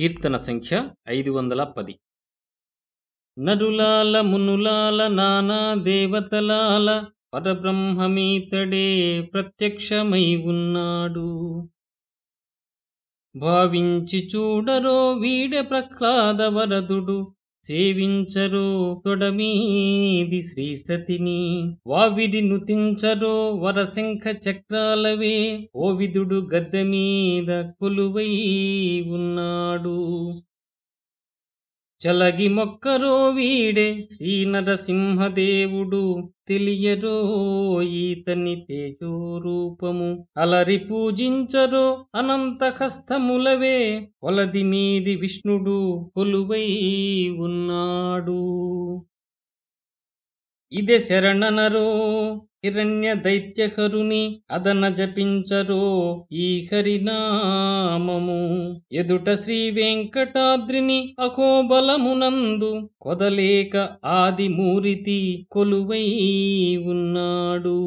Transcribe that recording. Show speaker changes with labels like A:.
A: కీర్తన సంఖ్య ఐదు వందల పది. నరులాల మునులాల నానా దేవతలాల పరబ్రహ్మమీతడే ప్రత్యక్షమై ఉన్నాడు. భావించి చూడరో వీడె ప్రహ్లాద వరదుడు సేవించరో తొడమీది శ్రీసతిని వావిడి నుతించరో వరశంఖ చక్రాలవే ఓవిదుడు గద్దె మీద కొలువై ఉన్నాడు. చలగి మొక్కరో వీడే శ్రీ నరసింహదేవుడు తెలియరో ఈతని తేజోరూపము. అలరి పూజించరో అనంత హస్తములవే కొలది మీరి విష్ణుడు కొలువై ఉన్నాడు. ఇదే శరణనరో హిరణ్య దైత్యహరుని అదన జపించరో ఈ హరినామము. ఎదుట శ్రీ వెంకటాద్రిని అహోబలమునందు కొదలేక ఆది మూరితి కొలువై ఉన్నాడు.